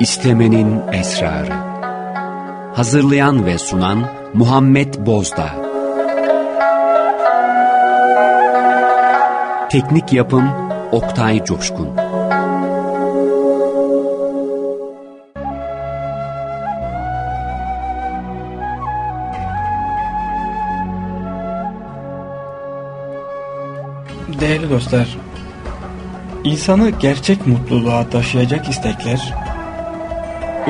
İstemenin Esrarı. Hazırlayan ve sunan Muhammed Bozda Teknik Yapım Oktay Coşkun. Değerli dostlar, insanı gerçek mutluluğa taşıyacak istekler,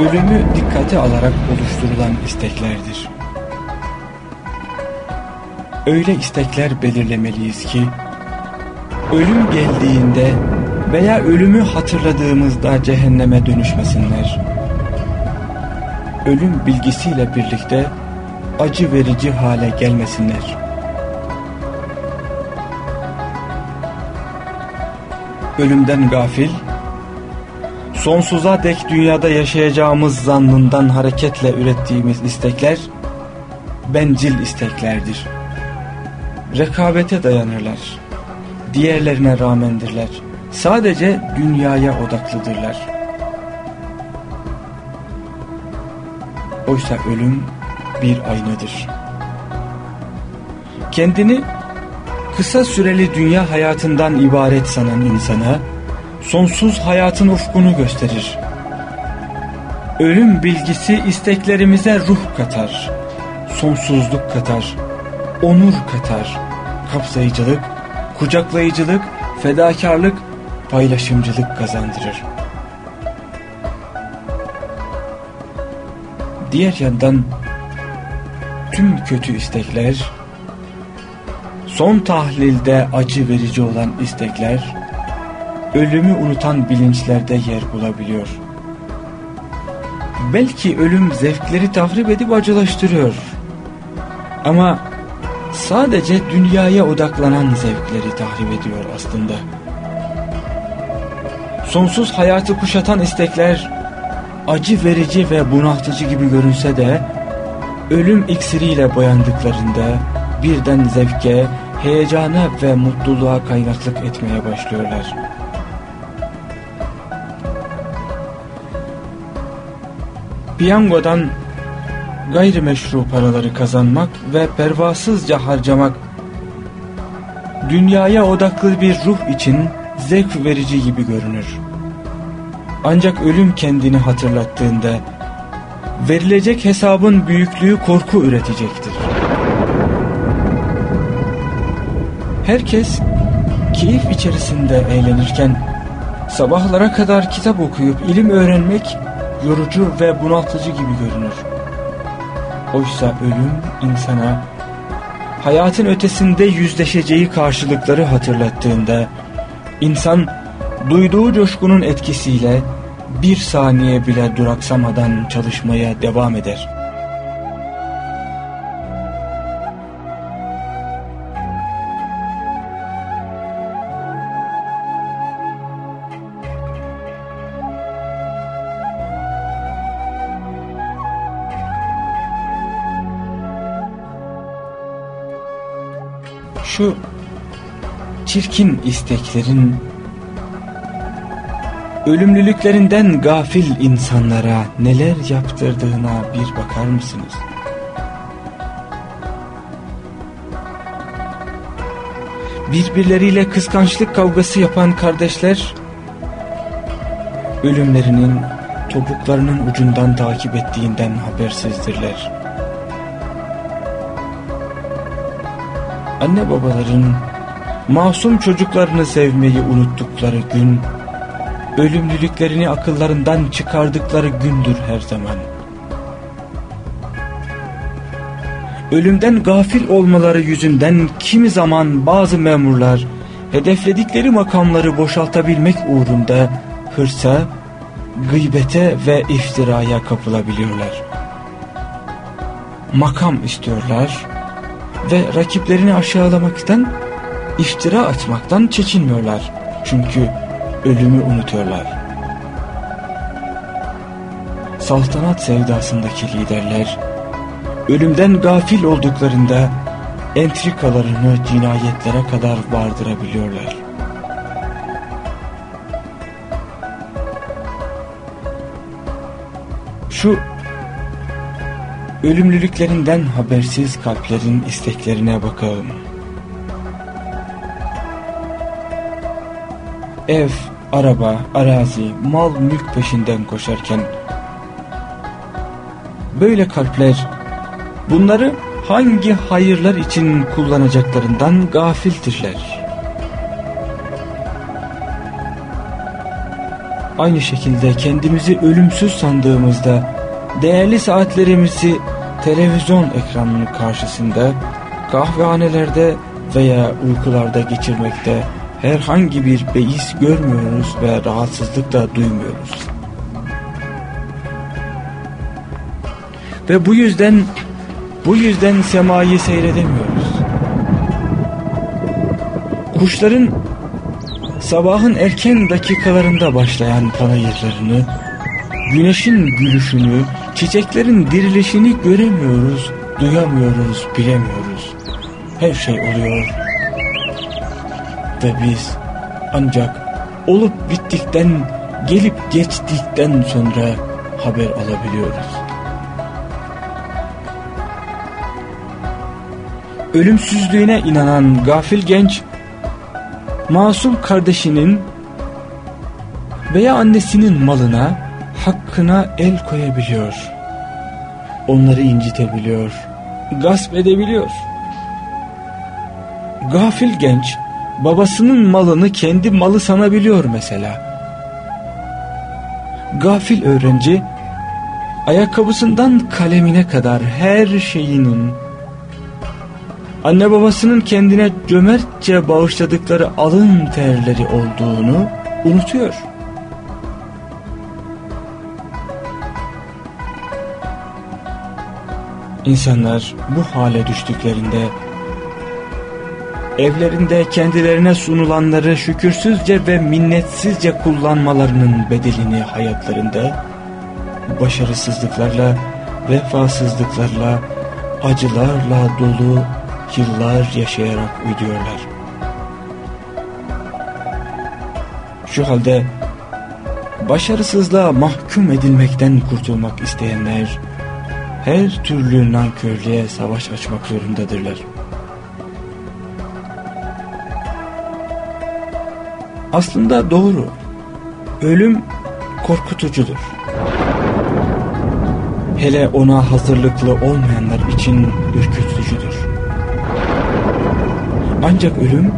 ölümü dikkate alarak oluşturulan isteklerdir. Öyle istekler belirlemeliyiz ki, ölüm geldiğinde veya ölümü hatırladığımızda cehenneme dönüşmesinler. Ölüm bilgisiyle birlikte acı verici hale gelmesinler. Ölümden gafil, sonsuza dek dünyada yaşayacağımız zannından hareketle ürettiğimiz istekler, bencil isteklerdir. Rekabete dayanırlar. Diğerlerine rağmendirler. Sadece dünyaya odaklıdırlar. Oysa ölüm bir aynadır. Kendini kısa süreli dünya hayatından ibaret sanan insana, sonsuz hayatın ufkunu gösterir. Ölüm bilgisi isteklerimize ruh katar, sonsuzluk katar, onur katar, kapsayıcılık, kucaklayıcılık, fedakarlık, paylaşımcılık kazandırır. Diğer yandan tüm kötü istekler, son tahlilde acı verici olan istekler, ölümü unutan bilinçlerde yer bulabiliyor. Belki ölüm zevkleri tahrip edip acılaştırıyor. Ama sadece dünyaya odaklanan zevkleri tahrip ediyor aslında. Sonsuz hayatı kuşatan istekler acı verici ve bunaltıcı gibi görünse de ölüm iksiriyle boyandıklarında birden zevke, heyecana ve mutluluğa kaynaklık etmeye başlıyorlar. Piyangodan gayrimeşru paraları kazanmak ve pervasızca harcamak dünyaya odaklı bir ruh için zevk verici gibi görünür. Ancak ölüm kendini hatırlattığında verilecek hesabın büyüklüğü korku üretecektir. Herkes keyif içerisinde eğlenirken sabahlara kadar kitap okuyup ilim öğrenmek yorucu ve bunaltıcı gibi görünür. Oysa ölüm insana hayatın ötesinde yüzleşeceği karşılıkları hatırlattığında insan duyduğu coşkunun etkisiyle bir saniye bile duraksamadan çalışmaya devam eder. Şu çirkin isteklerin ölümlülüklerinden gafil insanlara neler yaptırdığına bir bakar mısınız? Birbirleriyle kıskançlık kavgası yapan kardeşler ölümlerinin topuklarının ucundan takip ettiğinden habersizdirler. Anne babaların masum çocuklarını sevmeyi unuttukları gün ölümlülüklerini akıllarından çıkardıkları gündür her zaman. Ölümden gafil olmaları yüzünden kimi zaman bazı memurlar hedefledikleri makamları boşaltabilmek uğrunda hırsa, gıybete ve iftiraya kapılabiliyorlar. Makam istiyorlar ve rakiplerini aşağılamaktan, iftira atmaktan çekinmiyorlar. Çünkü ölümü unutuyorlar. Saltanat sevdasındaki liderler, ölümden gafil olduklarında entrikalarını cinayetlere kadar vardırabiliyorlar. Şu ölümlülüklerinden habersiz kalplerin isteklerine bakalım. Ev, araba, arazi, mal, mülk peşinden koşarken böyle kalpler bunları hangi hayırlar için kullanacaklarından gafildirler. Aynı şekilde kendimizi ölümsüz sandığımızda değerli saatlerimizi televizyon ekranının karşısında, kahvehanelerde veya uykularda geçirmekte herhangi bir beis görmüyoruz ve rahatsızlık da duymuyoruz. Ve bu yüzden bu yüzden semayı seyredemiyoruz. Kuşların sabahın erken dakikalarında başlayan panayırlarını, güneşin gülüşünü, çiçeklerin dirilişini göremiyoruz, duyamıyoruz, bilemiyoruz. Her şey oluyor. Ve biz ancak olup bittikten, gelip geçtikten sonra haber alabiliyoruz. Ölümsüzlüğüne inanan gafil genç, masum kardeşinin veya annesinin malına, hakkına el koyabiliyor. Onları incitebiliyor, gasp edebiliyor. Gafil genç, babasının malını kendi malı sanabiliyor mesela. Gafil öğrenci, ayakkabısından kalemine kadar her şeyinin, anne babasının kendine cömertçe bağışladıkları alın terleri olduğunu unutuyor. İnsanlar bu hale düştüklerinde evlerinde kendilerine sunulanları şükürsüzce ve minnetsizce kullanmalarının bedelini hayatlarında başarısızlıklarla, vefasızlıklarla, acılarla dolu yıllar yaşayarak ödüyorlar. Şu halde başarısızlığa mahkum edilmekten kurtulmak isteyenler her türlü nankörlüğe savaş açmak zorundadırlar. Aslında doğru. Ölüm korkutucudur. Hele ona hazırlıklı olmayanlar için ürkütücüdür. Ancak ölüm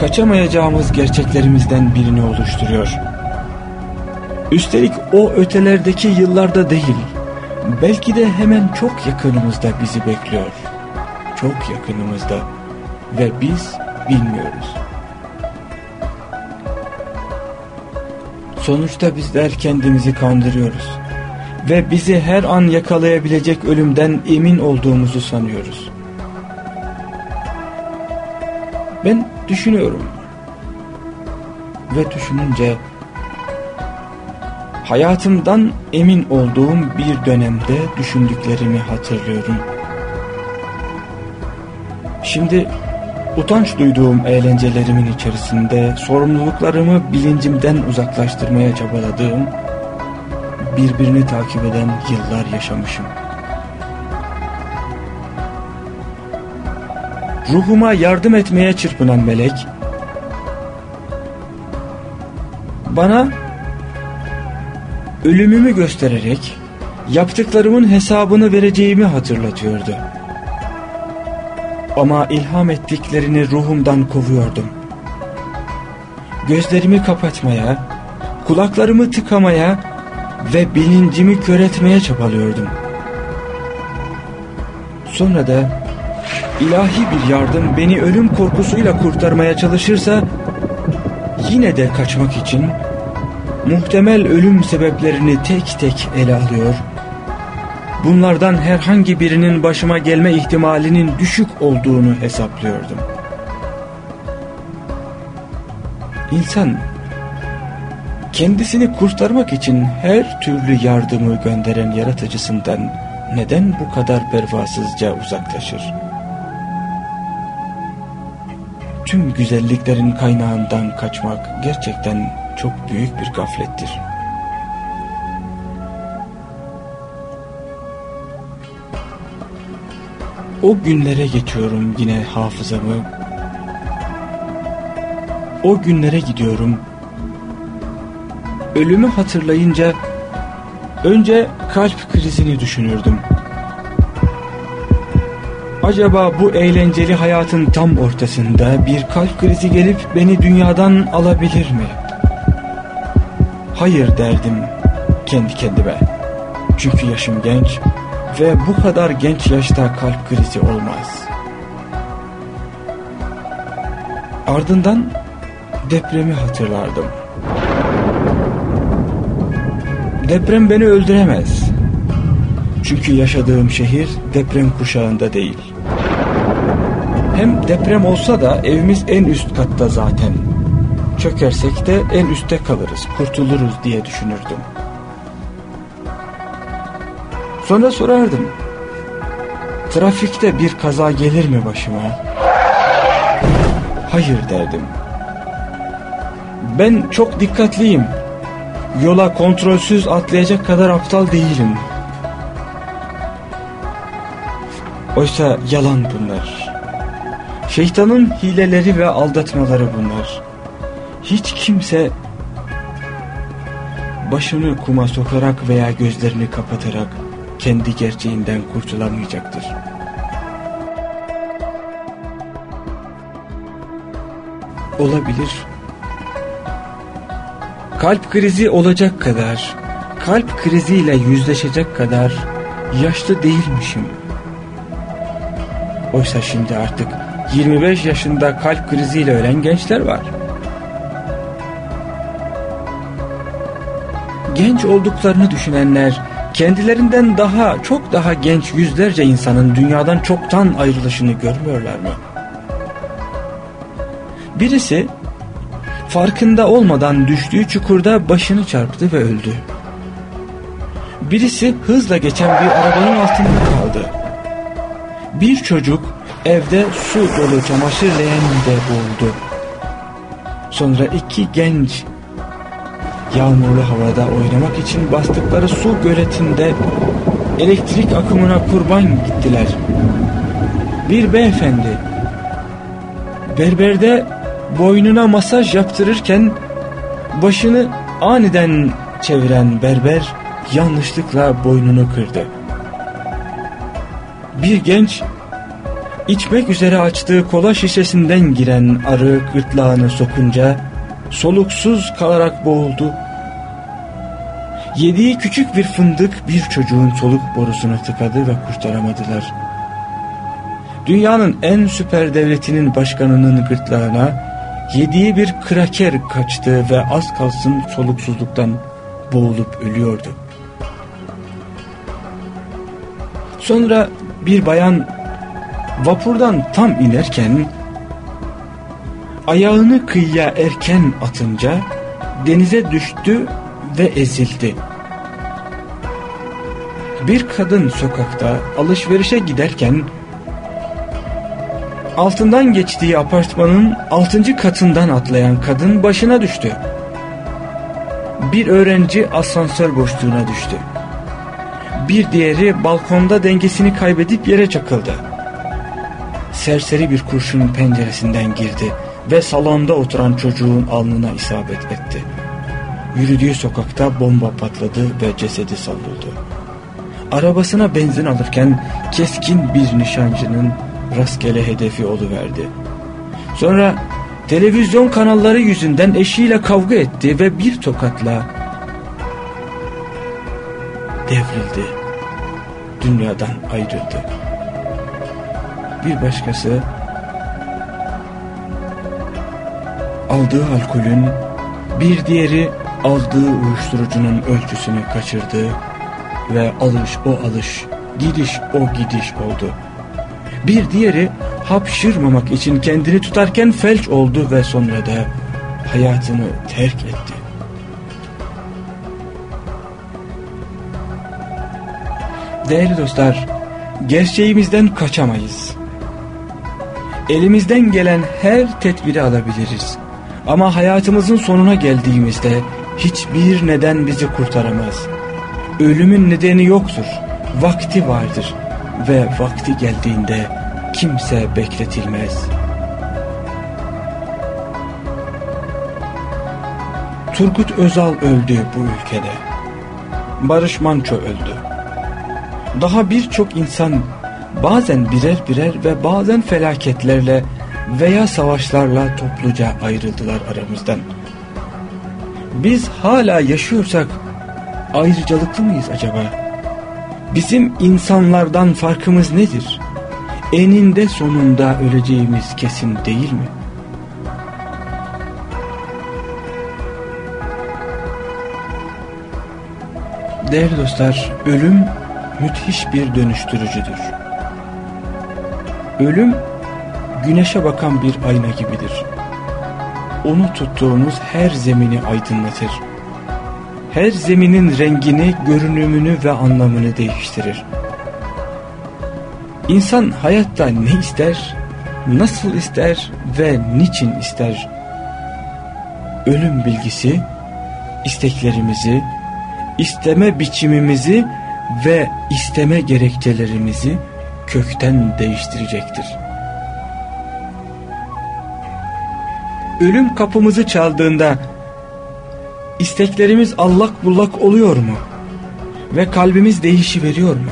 kaçamayacağımız gerçeklerimizden birini oluşturuyor. Üstelik o ötelerdeki yıllarda değil, belki de hemen çok yakınımızda bizi bekliyor. Çok yakınımızda ve biz bilmiyoruz. Sonuçta bizler kendimizi kandırıyoruz. Ve bizi her an yakalayabilecek ölümden emin olduğumuzu sanıyoruz. Ben düşünüyorum. Ve düşününce hayatımdan emin olduğum bir dönemde düşündüklerimi hatırlıyorum. Şimdi Utanç duyduğum eğlencelerimin içerisinde sorumluluklarımı bilincimden uzaklaştırmaya çabaladığım, birbirini takip eden yıllar yaşamışım. Ruhuma yardım etmeye çırpınan melek, bana ölümümü göstererek yaptıklarımın hesabını vereceğimi hatırlatıyordu. Ama ilham ettiklerini ruhumdan kovuyordum. Gözlerimi kapatmaya, kulaklarımı tıkamaya ve bilincimi kör çabalıyordum. Sonra da ilahi bir yardım beni ölüm korkusuyla kurtarmaya çalışırsa yine de kaçmak için muhtemel ölüm sebeplerini tek tek ele alıyor bunlardan herhangi birinin başıma gelme ihtimalinin düşük olduğunu hesaplıyordum. İnsan kendisini kurtarmak için her türlü yardımı gönderen yaratıcısından neden bu kadar pervasızca uzaklaşır? Tüm güzelliklerin kaynağından kaçmak gerçekten çok büyük bir gaflettir. O günlere geçiyorum yine hafızamı. O günlere gidiyorum. Ölümü hatırlayınca önce kalp krizini düşünürdüm. Acaba bu eğlenceli hayatın tam ortasında bir kalp krizi gelip beni dünyadan alabilir mi?'' Hayır derdim kendi kendime. Çünkü yaşım genç ve bu kadar genç yaşta kalp krizi olmaz. Ardından depremi hatırlardım. Deprem beni öldüremez. Çünkü yaşadığım şehir deprem kuşağında değil. Hem deprem olsa da evimiz en üst katta zaten. Çökersek de en üstte kalırız, kurtuluruz diye düşünürdüm. Sonra sorardım. Trafikte bir kaza gelir mi başıma? Hayır derdim. Ben çok dikkatliyim. Yola kontrolsüz atlayacak kadar aptal değilim. Oysa yalan bunlar. Şeytanın hileleri ve aldatmaları bunlar. Hiç kimse başını kuma sokarak veya gözlerini kapatarak kendi gerçeğinden kurtulamayacaktır. Olabilir. Kalp krizi olacak kadar, kalp kriziyle yüzleşecek kadar yaşlı değilmişim. Oysa şimdi artık 25 yaşında kalp kriziyle ölen gençler var. Genç olduklarını düşünenler kendilerinden daha çok daha genç yüzlerce insanın dünyadan çoktan ayrılışını görmüyorlar mı? Birisi farkında olmadan düştüğü çukurda başını çarptı ve öldü. Birisi hızla geçen bir arabanın altında kaldı. Bir çocuk evde su dolu çamaşır leğeninde boğuldu. Sonra iki genç yağmurlu havada oynamak için bastıkları su göletinde elektrik akımına kurban gittiler. Bir beyefendi berberde boynuna masaj yaptırırken başını aniden çeviren berber yanlışlıkla boynunu kırdı. Bir genç içmek üzere açtığı kola şişesinden giren arı gırtlağını sokunca soluksuz kalarak boğuldu. Yediği küçük bir fındık bir çocuğun soluk borusuna tıkadı ve kurtaramadılar. Dünyanın en süper devletinin başkanının gırtlağına yediği bir kraker kaçtı ve az kalsın soluksuzluktan boğulup ölüyordu. Sonra bir bayan vapurdan tam inerken ayağını kıyıya erken atınca denize düştü ve ezildi. Bir kadın sokakta alışverişe giderken altından geçtiği apartmanın altıncı katından atlayan kadın başına düştü. Bir öğrenci asansör boşluğuna düştü. Bir diğeri balkonda dengesini kaybedip yere çakıldı. Serseri bir kurşun penceresinden girdi ve salonda oturan çocuğun alnına isabet etti. Yürüdüğü sokakta bomba patladı ve cesedi savruldu. Arabasına benzin alırken keskin bir nişancının rastgele hedefi oluverdi. Sonra televizyon kanalları yüzünden eşiyle kavga etti ve bir tokatla devrildi. Dünyadan ayrıldı. Bir başkası aldığı alkolün, bir diğeri aldığı uyuşturucunun ölçüsünü kaçırdı ve alış o alış, gidiş o gidiş oldu. Bir diğeri hapşırmamak için kendini tutarken felç oldu ve sonra da hayatını terk etti. Değerli dostlar, gerçeğimizden kaçamayız. Elimizden gelen her tedbiri alabiliriz. Ama hayatımızın sonuna geldiğimizde hiçbir neden bizi kurtaramaz. Ölümün nedeni yoktur, vakti vardır. ve vakti geldiğinde kimse bekletilmez. Turgut Özal öldü bu ülkede. Barış Manço öldü. Daha birçok insan bazen birer birer ve bazen felaketlerle veya savaşlarla topluca ayrıldılar aramızdan. Biz hala yaşıyorsak ayrıcalıklı mıyız acaba? Bizim insanlardan farkımız nedir? Eninde sonunda öleceğimiz kesin değil mi? Değerli dostlar, ölüm müthiş bir dönüştürücüdür. Ölüm güneşe bakan bir ayna gibidir. Onu tuttuğumuz her zemini aydınlatır. Her zeminin rengini, görünümünü ve anlamını değiştirir. İnsan hayatta ne ister, nasıl ister ve niçin ister? Ölüm bilgisi, isteklerimizi, isteme biçimimizi ve isteme gerekçelerimizi kökten değiştirecektir. Ölüm kapımızı çaldığında isteklerimiz allak bullak oluyor mu? Ve kalbimiz değişi veriyor mu?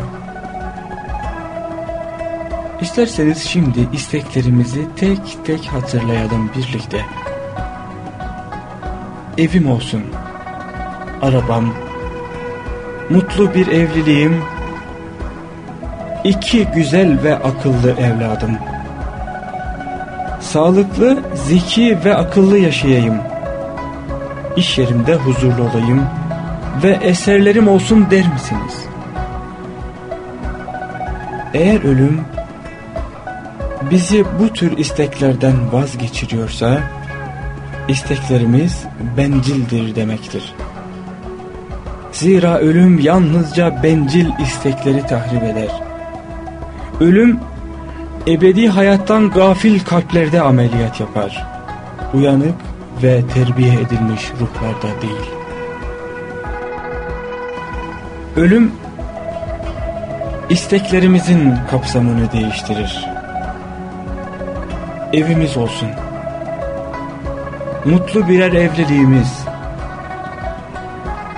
İsterseniz şimdi isteklerimizi tek tek hatırlayalım birlikte. Evim olsun, arabam, mutlu bir evliliğim, iki güzel ve akıllı evladım. Sağlıklı, zeki ve akıllı yaşayayım. İş yerimde huzurlu olayım ve eserlerim olsun der misiniz? Eğer ölüm bizi bu tür isteklerden vazgeçiriyorsa, isteklerimiz bencildir demektir. Zira ölüm yalnızca bencil istekleri tahrip eder. Ölüm ebedi hayattan gafil kalplerde ameliyat yapar. Uyanık ve terbiye edilmiş ruhlarda değil. Ölüm isteklerimizin kapsamını değiştirir. Evimiz olsun. Mutlu birer evliliğimiz,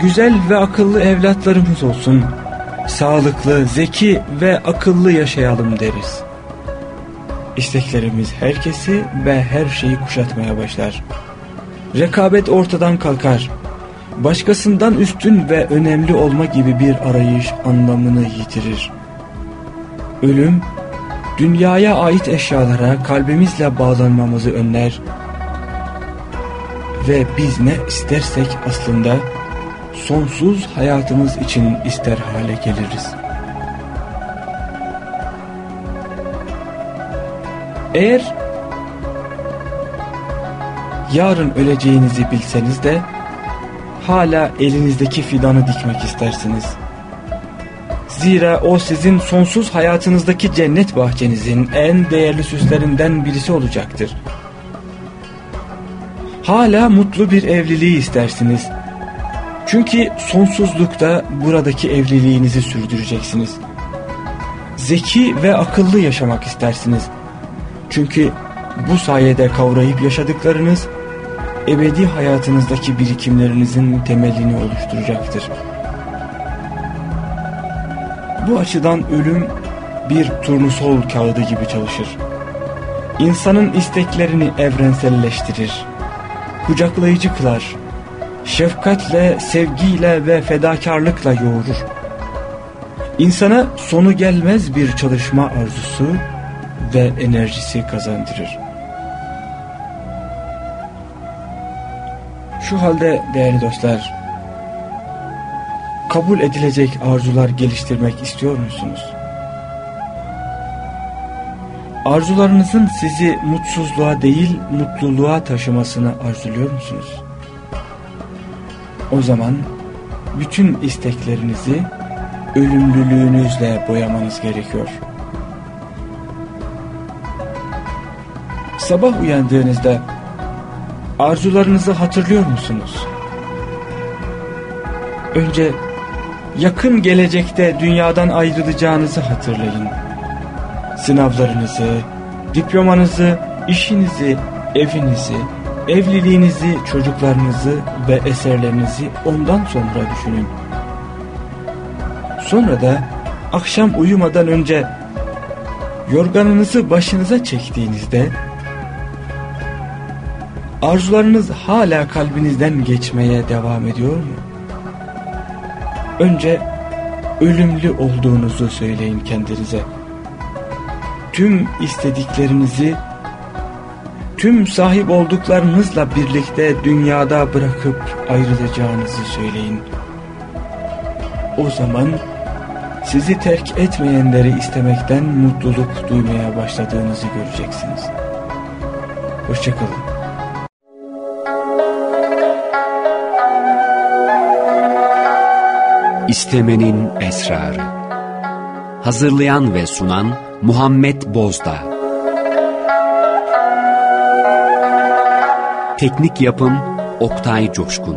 güzel ve akıllı evlatlarımız olsun. Sağlıklı, zeki ve akıllı yaşayalım deriz. İsteklerimiz herkesi ve her şeyi kuşatmaya başlar. Rekabet ortadan kalkar. Başkasından üstün ve önemli olma gibi bir arayış anlamını yitirir. Ölüm, dünyaya ait eşyalara kalbimizle bağlanmamızı önler ve biz ne istersek aslında sonsuz hayatımız için ister hale geliriz. Eğer yarın öleceğinizi bilseniz de hala elinizdeki fidanı dikmek istersiniz. Zira o sizin sonsuz hayatınızdaki cennet bahçenizin en değerli süslerinden birisi olacaktır. Hala mutlu bir evliliği istersiniz çünkü sonsuzlukta buradaki evliliğinizi sürdüreceksiniz. Zeki ve akıllı yaşamak istersiniz. Çünkü bu sayede kavrayıp yaşadıklarınız ebedi hayatınızdaki birikimlerinizin temelini oluşturacaktır. Bu açıdan ölüm bir turnusol kağıdı gibi çalışır. İnsanın isteklerini evrenselleştirir, kucaklayıcı kılar, şefkatle, sevgiyle ve fedakarlıkla yoğurur. İnsana sonu gelmez bir çalışma arzusu ve enerjisi kazandırır. Şu halde değerli dostlar, kabul edilecek arzular geliştirmek istiyor musunuz? Arzularınızın sizi mutsuzluğa değil mutluluğa taşımasını arzuluyor musunuz? O zaman bütün isteklerinizi ölümlülüğünüzle boyamanız gerekiyor. Sabah uyandığınızda arzularınızı hatırlıyor musunuz? Önce yakın gelecekte dünyadan ayrılacağınızı hatırlayın. Sınavlarınızı, diplomanızı, işinizi, evinizi, evliliğinizi, çocuklarınızı ve eserlerinizi ondan sonra düşünün. Sonra da akşam uyumadan önce yorganınızı başınıza çektiğinizde arzularınız hala kalbinizden geçmeye devam ediyor mu? Önce ölümlü olduğunuzu söyleyin kendinize. Tüm istediklerinizi tüm sahip olduklarınızla birlikte dünyada bırakıp ayrılacağınızı söyleyin. O zaman sizi terk etmeyenleri istemekten mutluluk duymaya başladığınızı göreceksiniz. Hoşçakalın. İstemenin Esrarı. Hazırlayan ve sunan Muhammed Bozdağ. Teknik Yapım Oktay Coşkun